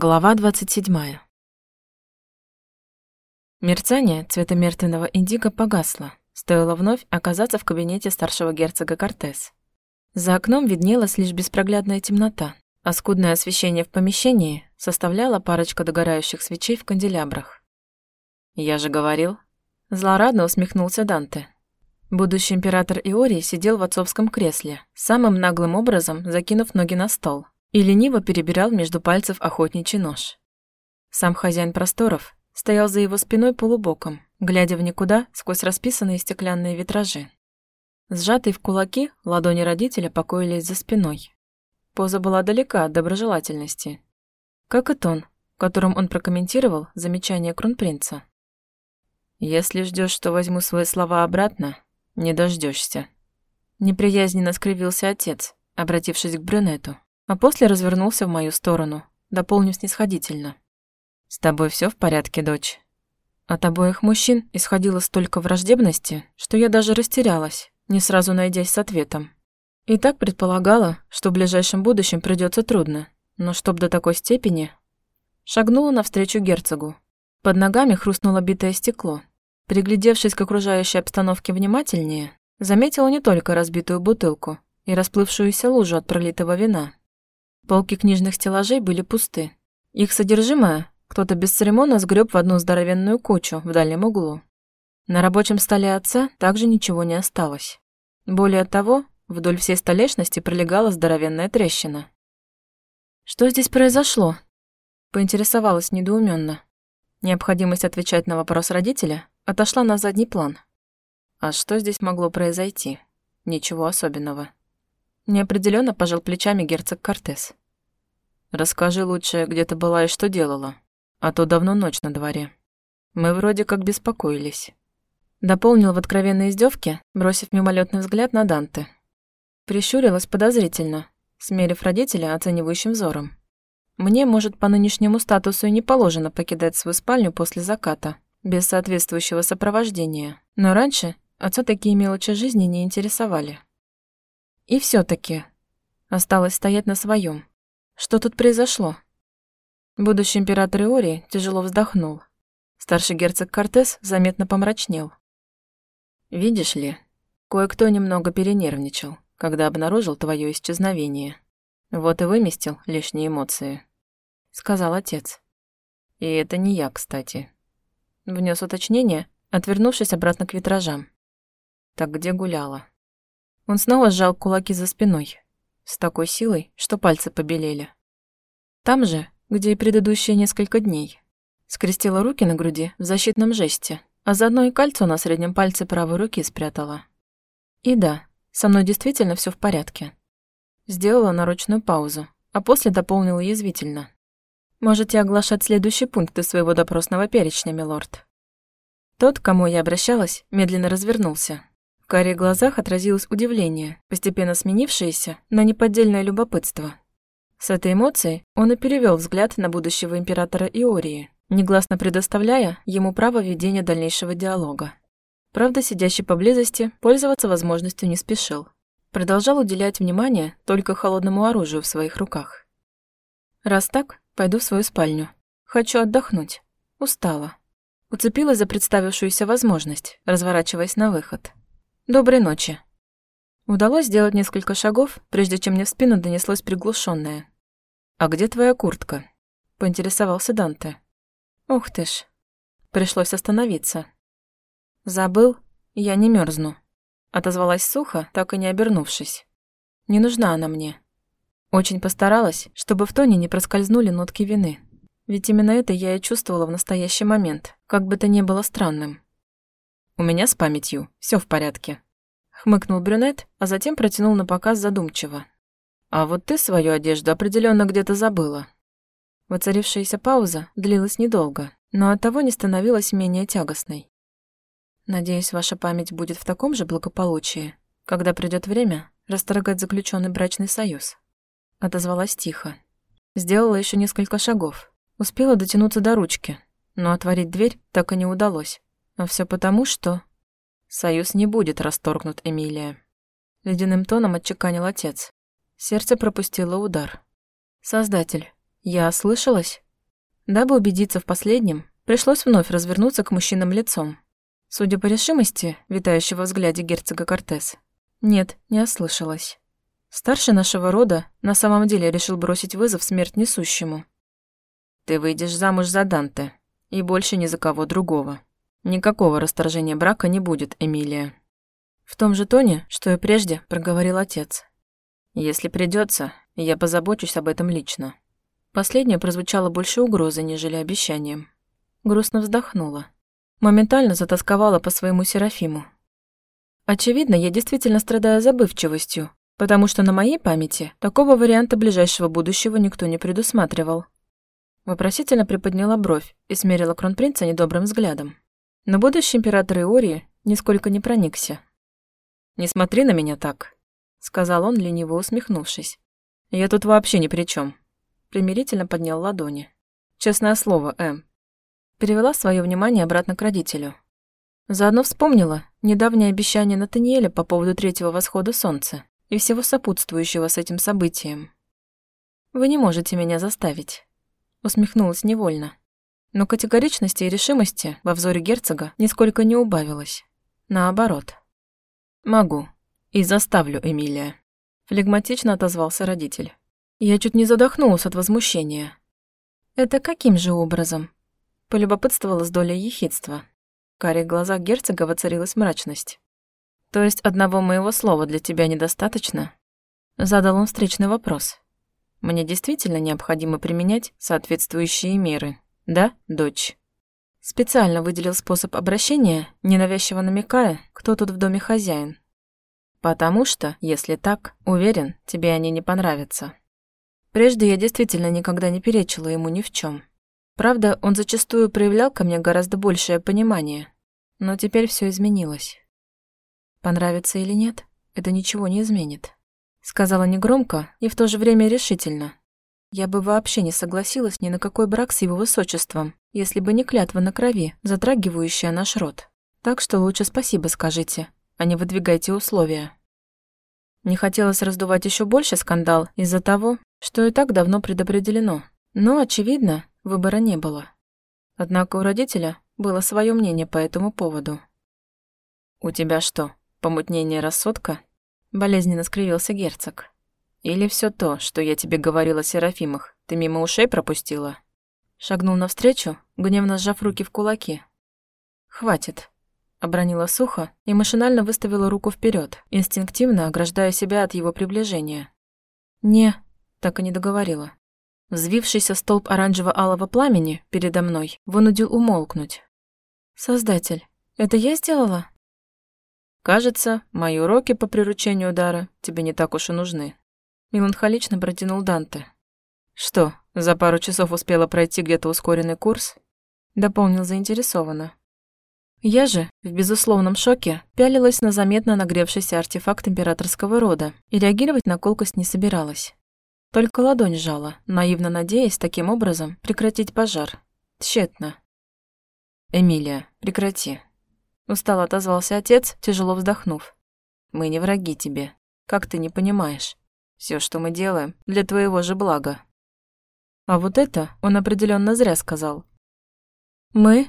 Глава 27. Мерцание цвета мертвенного индиго погасло, стоило вновь оказаться в кабинете старшего герцога Кортес. За окном виднелась лишь беспроглядная темнота, а скудное освещение в помещении составляла парочка догорающих свечей в канделябрах. «Я же говорил», — злорадно усмехнулся Данте. Будущий император Иорий сидел в отцовском кресле, самым наглым образом закинув ноги на стол, и лениво перебирал между пальцев охотничий нож. Сам хозяин просторов стоял за его спиной полубоком, глядя в никуда сквозь расписанные стеклянные витражи. Сжатые в кулаки, ладони родителя покоились за спиной. Поза была далека от доброжелательности. Как и тон, которым он прокомментировал замечание кронпринца. «Если ждешь, что возьму свои слова обратно, не дождешься. Неприязненно скривился отец, обратившись к брюнету, а после развернулся в мою сторону, дополнив снисходительно. «С тобой все в порядке, дочь?» От обоих мужчин исходило столько враждебности, что я даже растерялась, не сразу найдясь с ответом. И так предполагала, что в ближайшем будущем придется трудно, но чтоб до такой степени... Шагнула навстречу герцогу. Под ногами хрустнуло битое стекло, Приглядевшись к окружающей обстановке внимательнее, заметила не только разбитую бутылку и расплывшуюся лужу от пролитого вина. Полки книжных стеллажей были пусты. Их содержимое кто-то бесцеремонно сгреб в одну здоровенную кучу в дальнем углу. На рабочем столе отца также ничего не осталось. Более того, вдоль всей столешности пролегала здоровенная трещина. «Что здесь произошло?» – поинтересовалась недоуменно. Необходимость отвечать на вопрос родителя отошла на задний план. А что здесь могло произойти? Ничего особенного. Неопределенно пожал плечами герцог Кортес. Расскажи лучше, где ты была и что делала, а то давно ночь на дворе. Мы вроде как беспокоились. Дополнил в откровенной издевке, бросив мимолетный взгляд на Данте. Прищурилась подозрительно, смерив родителя оценивающим взором. Мне, может, по нынешнему статусу и не положено покидать свою спальню после заката, без соответствующего сопровождения. Но раньше отца такие мелочи жизни не интересовали. И все таки осталось стоять на своем. Что тут произошло? Будущий император Иори тяжело вздохнул. Старший герцог Кортес заметно помрачнел. «Видишь ли, кое-кто немного перенервничал, когда обнаружил твое исчезновение. Вот и выместил лишние эмоции», — сказал отец. «И это не я, кстати. Внес уточнение, отвернувшись обратно к витражам. Так где гуляла? Он снова сжал кулаки за спиной, с такой силой, что пальцы побелели. Там же, где и предыдущие несколько дней. Скрестила руки на груди в защитном жесте, а заодно и кольцо на среднем пальце правой руки спрятала. И да, со мной действительно все в порядке. Сделала нарочную паузу, а после дополнила язвительно. Можете оглашать следующий пункт из своего допросного перечня, милорд. Тот, к кому я обращалась, медленно развернулся. В карих глазах отразилось удивление, постепенно сменившееся на неподдельное любопытство. С этой эмоцией он и перевел взгляд на будущего императора Иории, негласно предоставляя ему право ведения дальнейшего диалога. Правда, сидящий поблизости пользоваться возможностью не спешил. Продолжал уделять внимание только холодному оружию в своих руках. Раз так, Пойду в свою спальню. Хочу отдохнуть. Устала. Уцепилась за представившуюся возможность, разворачиваясь на выход. Доброй ночи. Удалось сделать несколько шагов, прежде чем мне в спину донеслось приглушенное. «А где твоя куртка?» — поинтересовался Данте. «Ух ты ж». Пришлось остановиться. «Забыл? Я не мерзну. Отозвалась сухо, так и не обернувшись. «Не нужна она мне. Очень постаралась, чтобы в тоне не проскользнули нотки вины. Ведь именно это я и чувствовала в настоящий момент, как бы то ни было странным. «У меня с памятью, все в порядке», — хмыкнул брюнет, а затем протянул на показ задумчиво. «А вот ты свою одежду определенно где-то забыла». Воцарившаяся пауза длилась недолго, но оттого не становилась менее тягостной. «Надеюсь, ваша память будет в таком же благополучии, когда придет время расторгать заключенный брачный союз» отозвалась тихо. Сделала еще несколько шагов. Успела дотянуться до ручки, но отворить дверь так и не удалось. А все потому, что... Союз не будет расторгнут, Эмилия. Ледяным тоном отчеканил отец. Сердце пропустило удар. Создатель, я ослышалась? Дабы убедиться в последнем, пришлось вновь развернуться к мужчинам лицом. Судя по решимости, витающего взгляде герцога Кортес, нет, не ослышалась. Старший нашего рода на самом деле решил бросить вызов смерть несущему. «Ты выйдешь замуж за Данте, и больше ни за кого другого. Никакого расторжения брака не будет, Эмилия». В том же тоне, что и прежде, проговорил отец. «Если придется, я позабочусь об этом лично». Последнее прозвучало больше угрозы, нежели обещанием. Грустно вздохнула. Моментально затасковала по своему Серафиму. Очевидно, я действительно страдаю забывчивостью, потому что на моей памяти такого варианта ближайшего будущего никто не предусматривал. Вопросительно приподняла бровь и смерила кронпринца недобрым взглядом. Но будущий император Иории нисколько не проникся. «Не смотри на меня так», — сказал он, лениво усмехнувшись. «Я тут вообще ни при чем примирительно поднял ладони. «Честное слово, Эм». Перевела свое внимание обратно к родителю. Заодно вспомнила недавнее обещание Натаниэля по поводу третьего восхода солнца и всего сопутствующего с этим событием. «Вы не можете меня заставить», — усмехнулась невольно. Но категоричности и решимости во взоре герцога нисколько не убавилось. Наоборот. «Могу. И заставлю, Эмилия», — флегматично отозвался родитель. Я чуть не задохнулась от возмущения. «Это каким же образом?» Полюбопытствовала с долей ехидства. В карих глазах герцога воцарилась мрачность. «То есть одного моего слова для тебя недостаточно?» Задал он встречный вопрос. «Мне действительно необходимо применять соответствующие меры, да, дочь?» Специально выделил способ обращения, ненавязчиво намекая, кто тут в доме хозяин. «Потому что, если так, уверен, тебе они не понравятся». Прежде я действительно никогда не перечила ему ни в чем. Правда, он зачастую проявлял ко мне гораздо большее понимание. Но теперь все изменилось. Понравится или нет, это ничего не изменит. Сказала негромко и в то же время решительно. Я бы вообще не согласилась ни на какой брак с его высочеством, если бы не клятва на крови, затрагивающая наш род. Так что лучше спасибо скажите, а не выдвигайте условия. Не хотелось раздувать еще больше скандал из-за того, что и так давно предопределено. Но, очевидно, выбора не было. Однако у родителя было свое мнение по этому поводу. «У тебя что, помутнение рассудка?» Болезненно скривился герцог. «Или все то, что я тебе говорила о Серафимах, ты мимо ушей пропустила?» Шагнул навстречу, гневно сжав руки в кулаки. «Хватит», — обронила сухо и машинально выставила руку вперед, инстинктивно ограждая себя от его приближения. «Не», так и не договорила. Взвившийся столб оранжево-алого пламени передо мной вынудил умолкнуть. «Создатель, это я сделала?» «Кажется, мои уроки по приручению дара тебе не так уж и нужны», — меланхолично протянул Данте. «Что, за пару часов успела пройти где-то ускоренный курс?» — дополнил заинтересованно. Я же, в безусловном шоке, пялилась на заметно нагревшийся артефакт императорского рода и реагировать на колкость не собиралась. Только ладонь сжала, наивно надеясь таким образом прекратить пожар. Тщетно. «Эмилия, прекрати». Устало отозвался отец, тяжело вздохнув. «Мы не враги тебе. Как ты не понимаешь? Все, что мы делаем, для твоего же блага». А вот это он определенно зря сказал. «Мы?»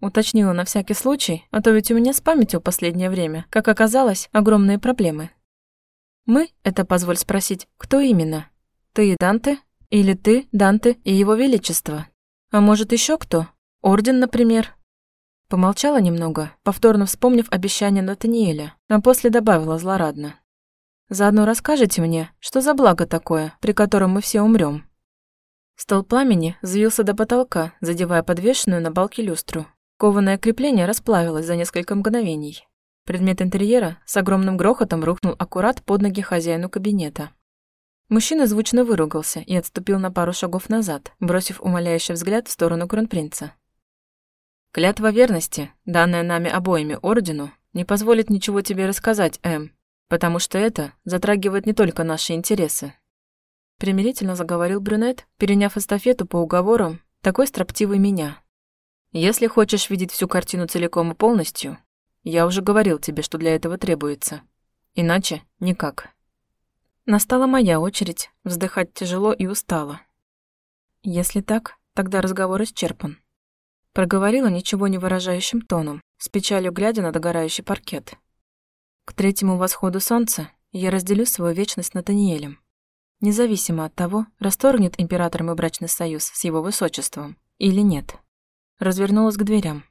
Уточнила на всякий случай, а то ведь у меня с памятью последнее время, как оказалось, огромные проблемы. «Мы?» — это, позволь спросить, кто именно? Ты и Данте? Или ты, Данте и его величество? А может, еще кто? Орден, например?» Помолчала немного, повторно вспомнив обещание Натаниэля, а после добавила злорадно. «Заодно расскажете мне, что за благо такое, при котором мы все умрем. Стол пламени взвился до потолка, задевая подвешенную на балке люстру. Кованое крепление расплавилось за несколько мгновений. Предмет интерьера с огромным грохотом рухнул аккурат под ноги хозяину кабинета. Мужчина звучно выругался и отступил на пару шагов назад, бросив умоляющий взгляд в сторону кронпринца. «Клятва верности, данная нами обоими ордену, не позволит ничего тебе рассказать, Эм, потому что это затрагивает не только наши интересы». Примирительно заговорил брюнет, переняв эстафету по уговорам такой строптивый меня. «Если хочешь видеть всю картину целиком и полностью, я уже говорил тебе, что для этого требуется. Иначе никак». Настала моя очередь вздыхать тяжело и устало. Если так, тогда разговор исчерпан. Проговорила ничего не выражающим тоном, с печалью глядя на догорающий паркет. К третьему восходу солнца я разделю свою вечность с Натаниэлем. Независимо от того, расторгнет император мой брачный союз с его высочеством или нет. Развернулась к дверям.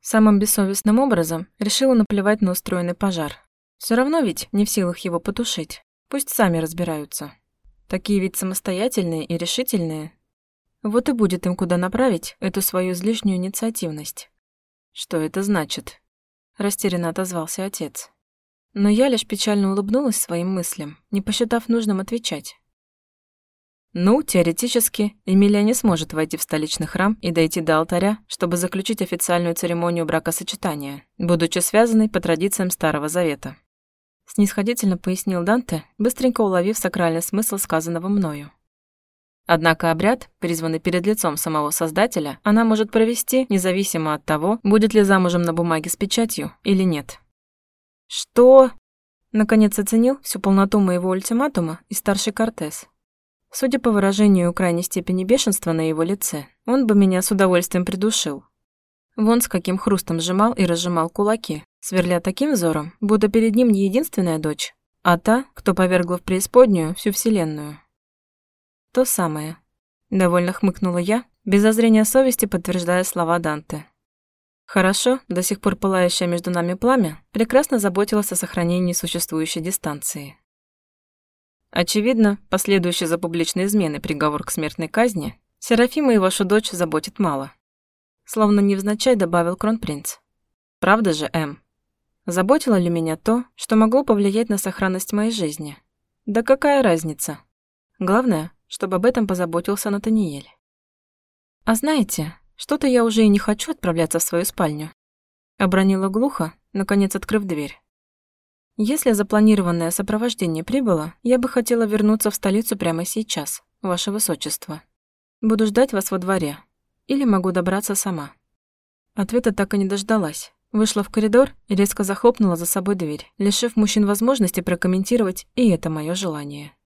Самым бессовестным образом решила наплевать на устроенный пожар. Все равно ведь не в силах его потушить. Пусть сами разбираются. Такие ведь самостоятельные и решительные. Вот и будет им куда направить эту свою излишнюю инициативность. Что это значит? Растерянно отозвался отец. Но я лишь печально улыбнулась своим мыслям, не посчитав нужным отвечать. Ну, теоретически, Эмилия не сможет войти в столичный храм и дойти до алтаря, чтобы заключить официальную церемонию бракосочетания, будучи связанной по традициям Старого Завета. Снисходительно пояснил Данте, быстренько уловив сакральный смысл сказанного мною. Однако обряд, призванный перед лицом самого Создателя, она может провести, независимо от того, будет ли замужем на бумаге с печатью или нет. «Что?» Наконец оценил всю полноту моего ультиматума и старший Кортес. Судя по выражению крайней степени бешенства на его лице, он бы меня с удовольствием придушил. Вон с каким хрустом сжимал и разжимал кулаки, сверля таким взором, будто перед ним не единственная дочь, а та, кто повергла в преисподнюю всю вселенную. То самое. Довольно хмыкнула я, без зазрения совести подтверждая слова Данте. Хорошо, до сих пор пылающее между нами пламя прекрасно заботилось о сохранении существующей дистанции. Очевидно, последующий за публичные измены приговор к смертной казни Серафима и вашу дочь заботит мало. Словно невзначай добавил кронпринц. Правда же, М? Заботило ли меня то, что могло повлиять на сохранность моей жизни? Да какая разница? Главное, чтобы об этом позаботился Натаниэль. А знаете, что-то я уже и не хочу отправляться в свою спальню. Обронила глухо, наконец открыв дверь. Если запланированное сопровождение прибыло, я бы хотела вернуться в столицу прямо сейчас, ваше высочество. Буду ждать вас во дворе. Или могу добраться сама. Ответа так и не дождалась. Вышла в коридор и резко захлопнула за собой дверь, лишив мужчин возможности прокомментировать и это мое желание.